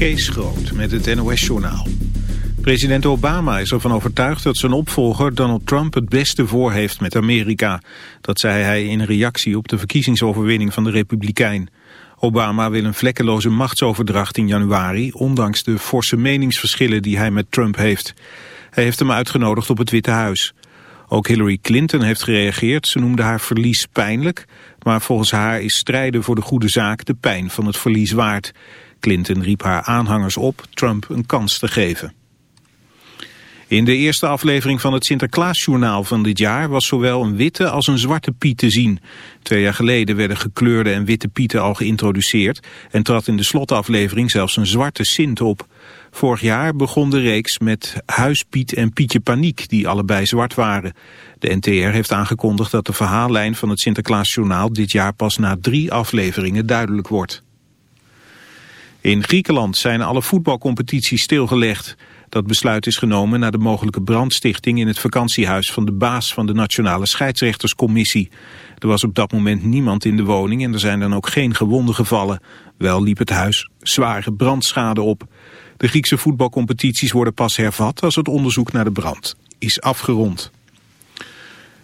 Kees Groot met het NOS-journaal. President Obama is ervan overtuigd dat zijn opvolger Donald Trump het beste voor heeft met Amerika. Dat zei hij in reactie op de verkiezingsoverwinning van de Republikein. Obama wil een vlekkeloze machtsoverdracht in januari, ondanks de forse meningsverschillen die hij met Trump heeft. Hij heeft hem uitgenodigd op het Witte Huis. Ook Hillary Clinton heeft gereageerd. Ze noemde haar verlies pijnlijk, maar volgens haar is strijden voor de goede zaak de pijn van het verlies waard. Clinton riep haar aanhangers op Trump een kans te geven. In de eerste aflevering van het Sinterklaasjournaal van dit jaar was zowel een witte als een zwarte Piet te zien. Twee jaar geleden werden gekleurde en witte Pieten al geïntroduceerd en trad in de slotaflevering zelfs een zwarte Sint op. Vorig jaar begon de reeks met Huispiet en Pietje Paniek, die allebei zwart waren. De NTR heeft aangekondigd dat de verhaallijn van het Sinterklaasjournaal dit jaar pas na drie afleveringen duidelijk wordt. In Griekenland zijn alle voetbalcompetities stilgelegd. Dat besluit is genomen na de mogelijke brandstichting in het vakantiehuis van de baas van de Nationale Scheidsrechterscommissie. Er was op dat moment niemand in de woning en er zijn dan ook geen gewonden gevallen. Wel liep het huis zware brandschade op. De Griekse voetbalcompetities worden pas hervat als het onderzoek naar de brand is afgerond.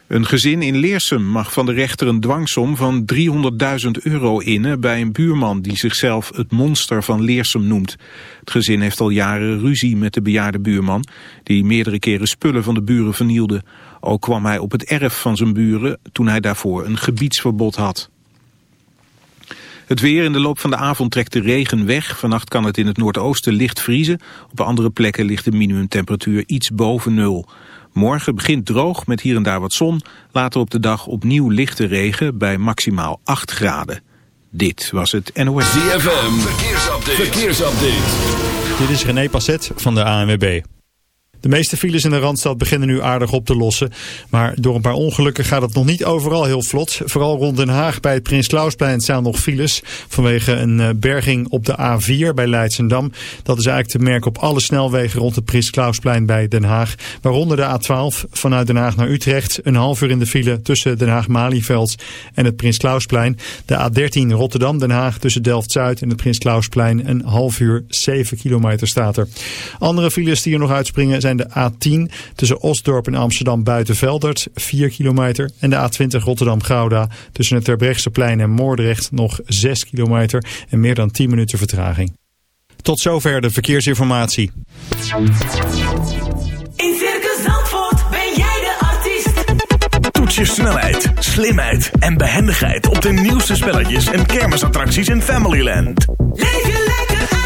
Een gezin in Leersum mag van de rechter een dwangsom van 300.000 euro innen bij een buurman die zichzelf het monster van Leersum noemt. Het gezin heeft al jaren ruzie met de bejaarde buurman die meerdere keren spullen van de buren vernielde. Ook kwam hij op het erf van zijn buren toen hij daarvoor een gebiedsverbod had. Het weer in de loop van de avond trekt de regen weg. Vannacht kan het in het noordoosten licht vriezen. Op andere plekken ligt de minimumtemperatuur iets boven nul. Morgen begint droog met hier en daar wat zon. Later op de dag opnieuw lichte regen bij maximaal 8 graden. Dit was het NOS. ZFM, verkeersupdate. verkeersupdate. Dit is René Passet van de ANWB. De meeste files in de Randstad beginnen nu aardig op te lossen. Maar door een paar ongelukken gaat het nog niet overal heel vlot. Vooral rond Den Haag bij het Prins Klausplein staan nog files. Vanwege een eh, berging op de A4 bij Leidsendam. Dat is eigenlijk te merken op alle snelwegen rond het Prins Klausplein bij Den Haag. Waaronder de A12 vanuit Den Haag naar Utrecht. Een half uur in de file tussen Den Haag-Malieveld en het Prins Klausplein. De A13 Rotterdam-Den Haag tussen Delft-Zuid en het Prins Klausplein. Een half uur, 7 kilometer staat er. Andere files die er nog uitspringen zijn de A10 tussen Osdorp en Amsterdam Buitenveldert 4 kilometer. En de A20 Rotterdam-Gouda tussen het Terbrechtseplein en Moordrecht nog 6 kilometer en meer dan 10 minuten vertraging. Tot zover de verkeersinformatie. In Circus Zandvoort ben jij de artiest. Toets je snelheid, slimheid en behendigheid op de nieuwste spelletjes en kermisattracties in Familyland. Leef je lekker uit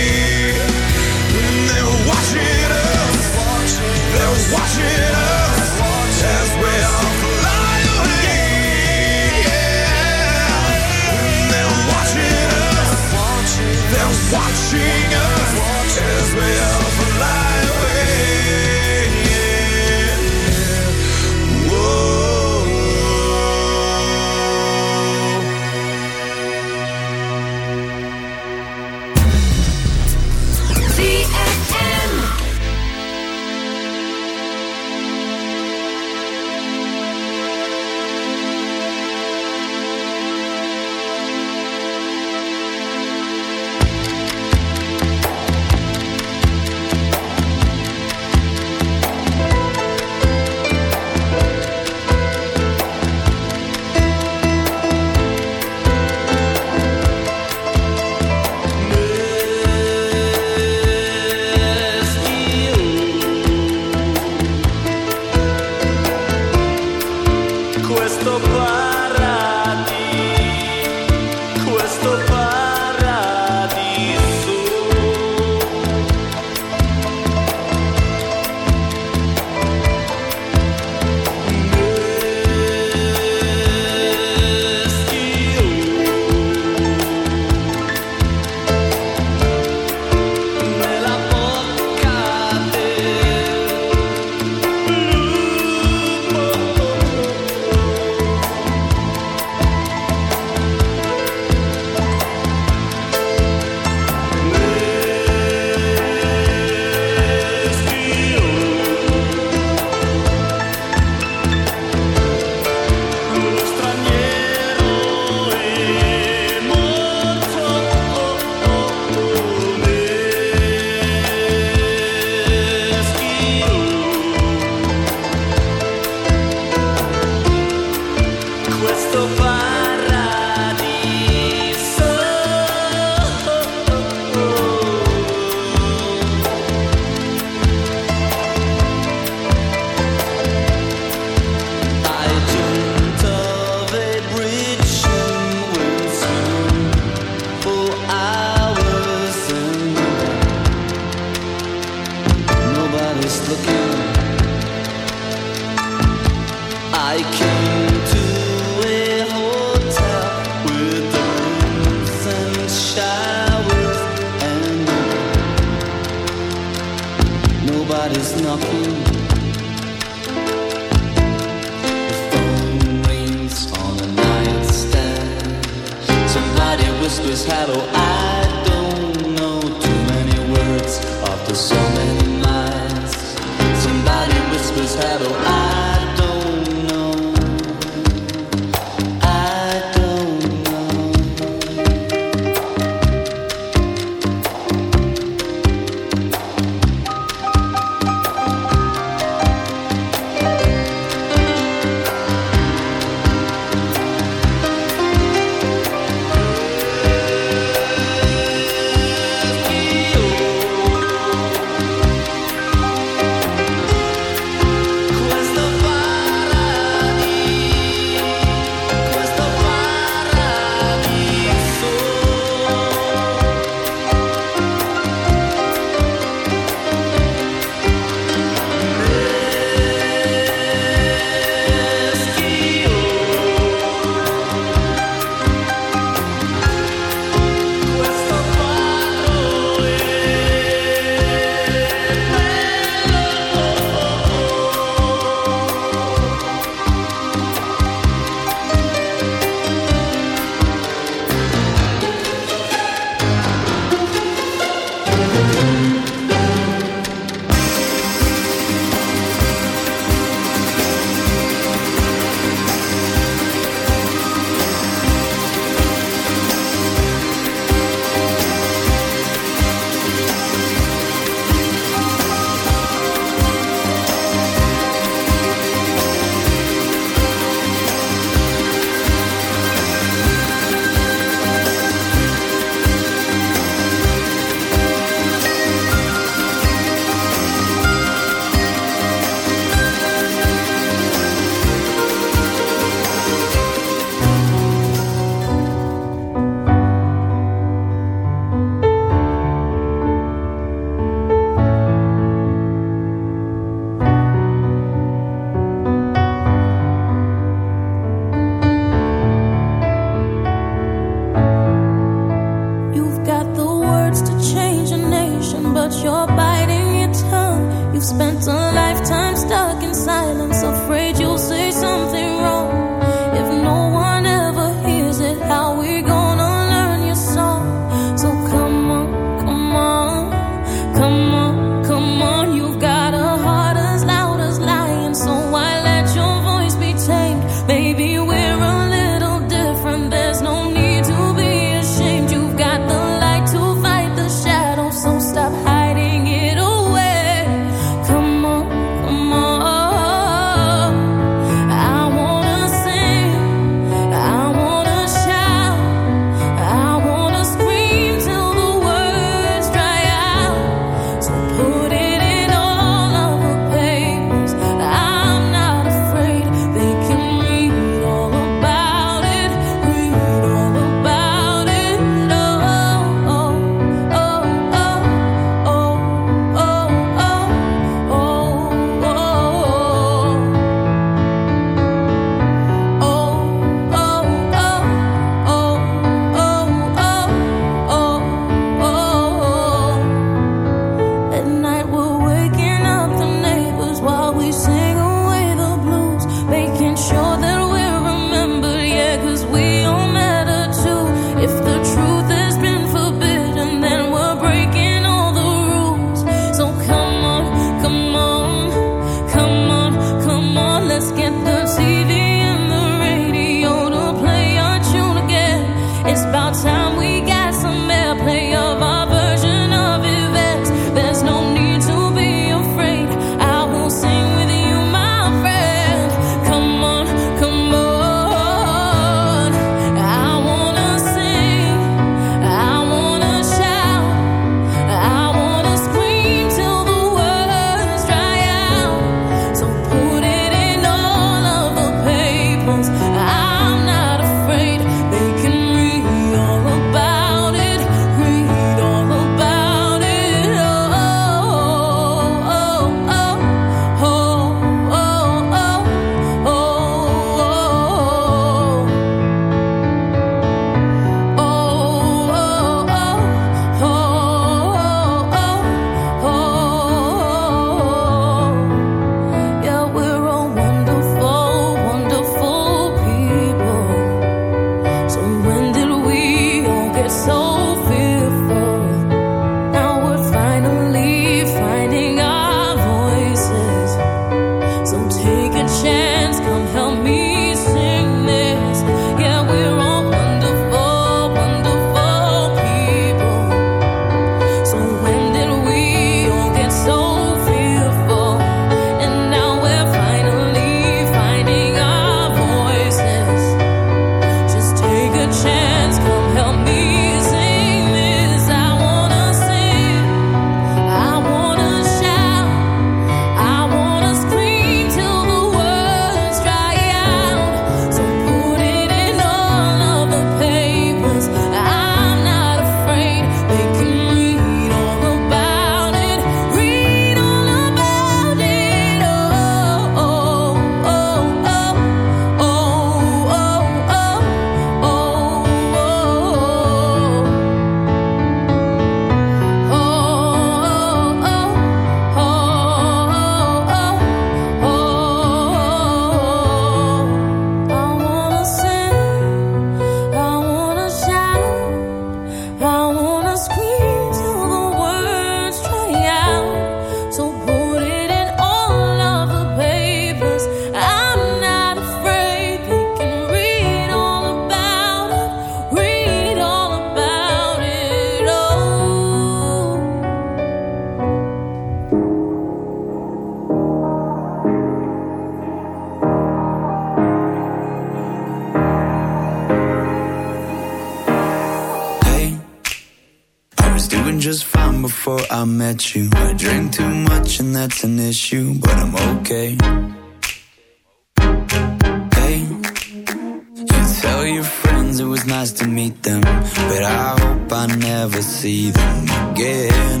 Tell your friends it was nice to meet them, but I hope I never see them again.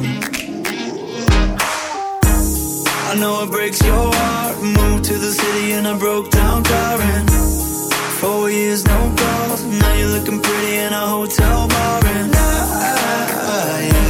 I know it breaks your heart. Moved to the city and I broke down crying. Four years, no calls. Now you're looking pretty in a hotel bar, and I, I yeah.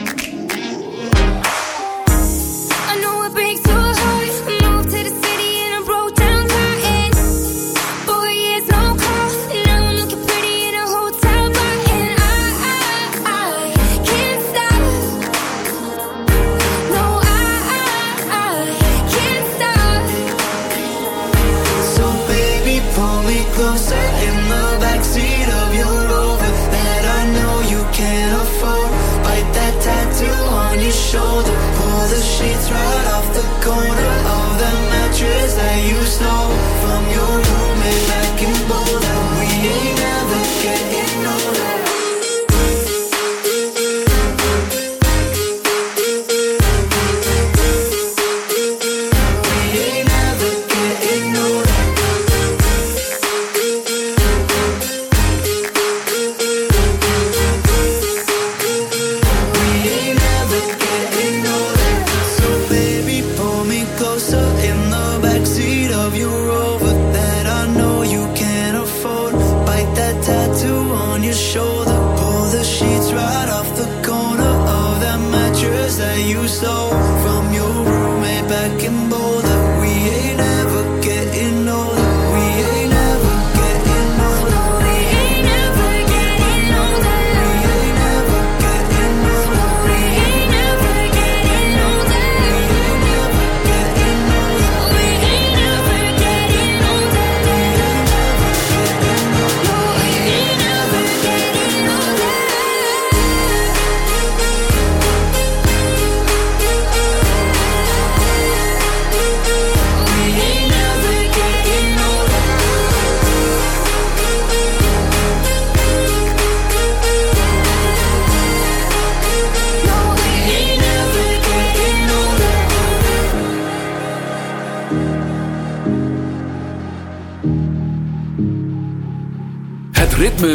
Corner of the mattress that you stole from your roommate back in Boulder.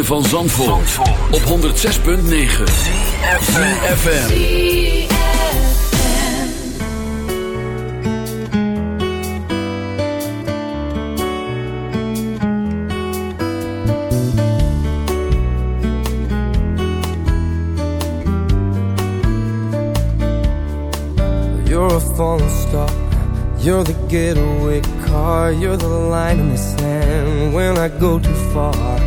Van Zandvoort, op 106.9 FM. You're a falling star. You're the getaway car. You're the line in the sand when I go too far.